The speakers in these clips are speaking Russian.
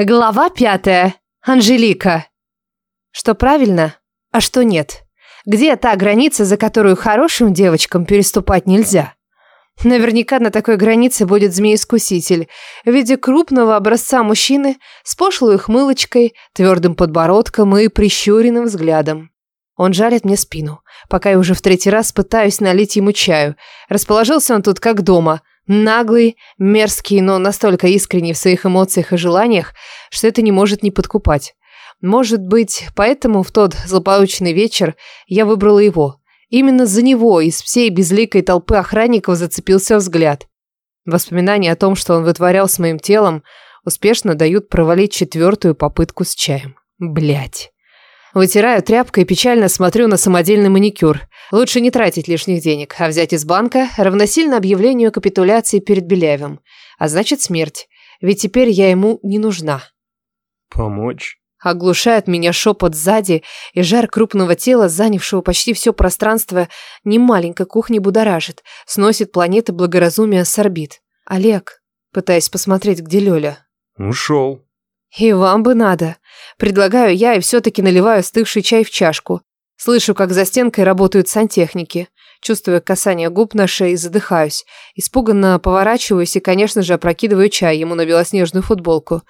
Глава пятая. Анжелика. Что правильно, а что нет? Где та граница, за которую хорошим девочкам переступать нельзя? Наверняка на такой границе будет змеискуситель в виде крупного образца мужчины с пошлой ухмылочкой, твердым подбородком и прищуренным взглядом. Он жарит мне спину, пока я уже в третий раз пытаюсь налить ему чаю. Расположился он тут как дома, наглый, мерзкий, но настолько искренний в своих эмоциях и желаниях, что это не может не подкупать. Может быть, поэтому в тот злополучный вечер я выбрала его. Именно за него из всей безликой толпы охранников зацепился взгляд. Воспоминания о том, что он вытворял с моим телом, успешно дают провалить четвертую попытку с чаем. Блять. Вытираю тряпкой и печально смотрю на самодельный маникюр. Лучше не тратить лишних денег, а взять из банка равносильно объявлению капитуляции перед Беляевым. А значит смерть. Ведь теперь я ему не нужна. Помочь? Оглушает меня шепот сзади, и жар крупного тела, занявшего почти все пространство немаленькой кухни, будоражит, сносит планеты благоразумия с орбит. Олег, пытаясь посмотреть, где Лёля. Ушел. И вам бы надо. Предлагаю я и все-таки наливаю остывший чай в чашку. Слышу, как за стенкой работают сантехники. Чувствуя касание губ на шее, задыхаюсь. Испуганно поворачиваюсь и, конечно же, опрокидываю чай ему на белоснежную футболку.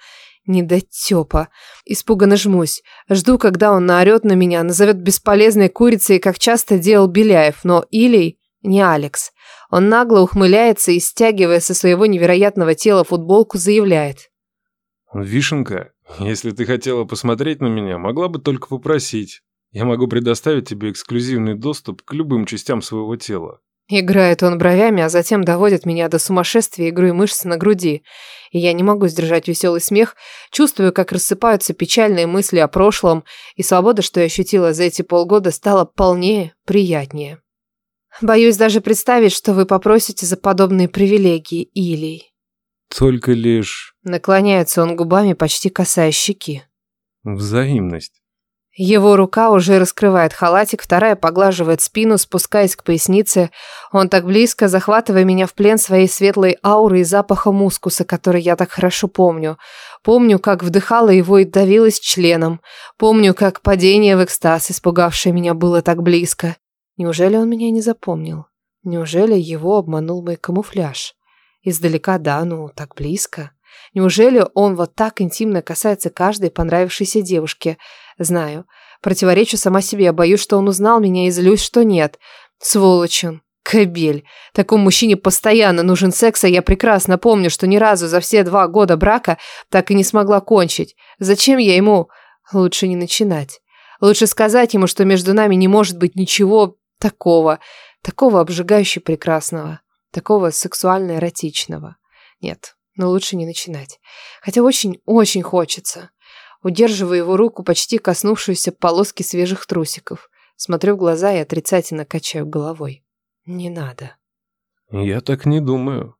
Недотёпа. Испуганно жмусь. Жду, когда он наорет на меня, назовет бесполезной курицей, как часто делал Беляев, но Илей не Алекс. Он нагло ухмыляется и, стягивая со своего невероятного тела футболку, заявляет. Вишенка, если ты хотела посмотреть на меня, могла бы только попросить. Я могу предоставить тебе эксклюзивный доступ к любым частям своего тела. Играет он бровями, а затем доводит меня до сумасшествия игрой мышц на груди. И я не могу сдержать веселый смех, чувствую, как рассыпаются печальные мысли о прошлом, и свобода, что я ощутила за эти полгода, стала полнее, приятнее. Боюсь даже представить, что вы попросите за подобные привилегии, Илий. Только лишь... Наклоняется он губами, почти касаясь щеки. Взаимность. Его рука уже раскрывает халатик, вторая поглаживает спину, спускаясь к пояснице. Он так близко, захватывая меня в плен своей светлой ауры и запаха мускуса, который я так хорошо помню. Помню, как вдыхала его и давилась членом. Помню, как падение в экстаз, испугавшее меня, было так близко. Неужели он меня не запомнил? Неужели его обманул мой камуфляж? Издалека, да, ну, так близко. Неужели он вот так интимно касается каждой понравившейся девушки? Знаю. Противоречу сама себе, боюсь, что он узнал меня и злюсь, что нет. Сволочь он. Кобель. Такому мужчине постоянно нужен секс, а я прекрасно помню, что ни разу за все два года брака так и не смогла кончить. Зачем я ему? Лучше не начинать. Лучше сказать ему, что между нами не может быть ничего такого, такого обжигающе прекрасного, такого сексуально-эротичного. Нет, но лучше не начинать. Хотя очень-очень хочется. Удерживаю его руку, почти коснувшуюся полоски свежих трусиков. Смотрю в глаза и отрицательно качаю головой. Не надо. Я так не думаю.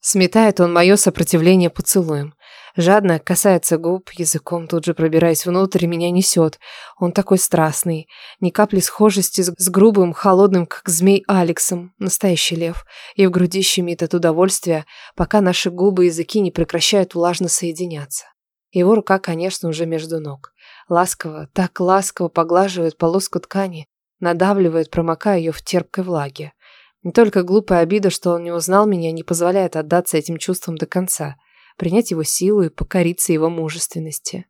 Сметает он мое сопротивление поцелуем. Жадно касается губ, языком тут же пробираясь внутрь, меня несет. Он такой страстный. Ни капли схожести с, грубым, холодным, как змей Алексом. Настоящий лев. И в груди щемит от удовольствия, пока наши губы и языки не прекращают влажно соединяться. Его рука, конечно, уже между ног. Ласково, так ласково поглаживает полоску ткани, надавливает, промокая ее в терпкой влаге. Не только глупая обида, что он не узнал меня, не позволяет отдаться этим чувствам до конца, принять его силу и покориться его мужественности.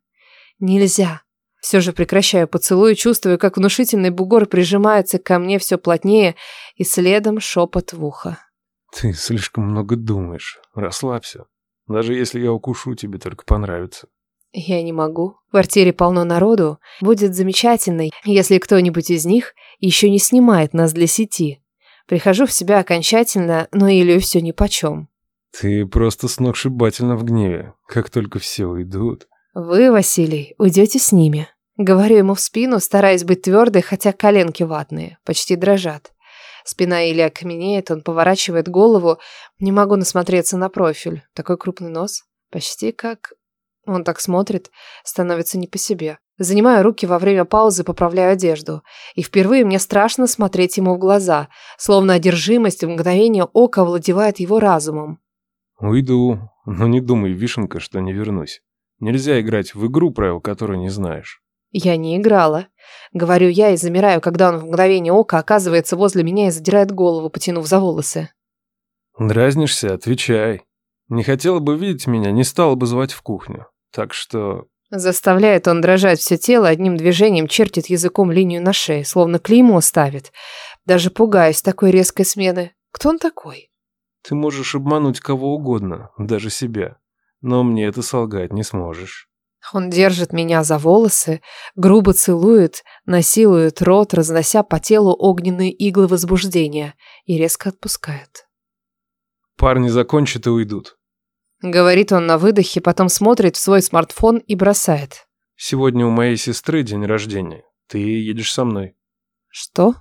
Нельзя. Все же прекращаю поцелуй, чувствую, как внушительный бугор прижимается ко мне все плотнее, и следом шепот в ухо. Ты слишком много думаешь. Расслабься. Даже если я укушу, тебе только понравится. Я не могу. В квартире полно народу. Будет замечательно, если кто-нибудь из них еще не снимает нас для сети. Прихожу в себя окончательно, но Илью все нипочем. Ты просто сногсшибательно в гневе. Как только все уйдут. Вы, Василий, уйдете с ними. Говорю ему в спину, стараясь быть твердой, хотя коленки ватные, почти дрожат. Спина Илья каменеет, он поворачивает голову. Не могу насмотреться на профиль. Такой крупный нос. Почти как... Он так смотрит, становится не по себе. Занимаю руки во время паузы, поправляю одежду. И впервые мне страшно смотреть ему в глаза, словно одержимость в мгновение ока овладевает его разумом. Уйду, но не думай, Вишенка, что не вернусь. Нельзя играть в игру, правил которой не знаешь. Я не играла. Говорю я и замираю, когда он в мгновение ока оказывается возле меня и задирает голову, потянув за волосы. Дразнишься? Отвечай. Не хотела бы видеть меня, не стала бы звать в кухню. Так что... Заставляет он дрожать все тело, одним движением чертит языком линию на шее, словно клеймо ставит. Даже пугаюсь такой резкой смены. Кто он такой? Ты можешь обмануть кого угодно, даже себя. Но мне это солгать не сможешь. Он держит меня за волосы, грубо целует, насилует рот, разнося по телу огненные иглы возбуждения и резко отпускает. Парни закончат и уйдут. Говорит он на выдохе, потом смотрит в свой смартфон и бросает. Сегодня у моей сестры день рождения. Ты едешь со мной. Что?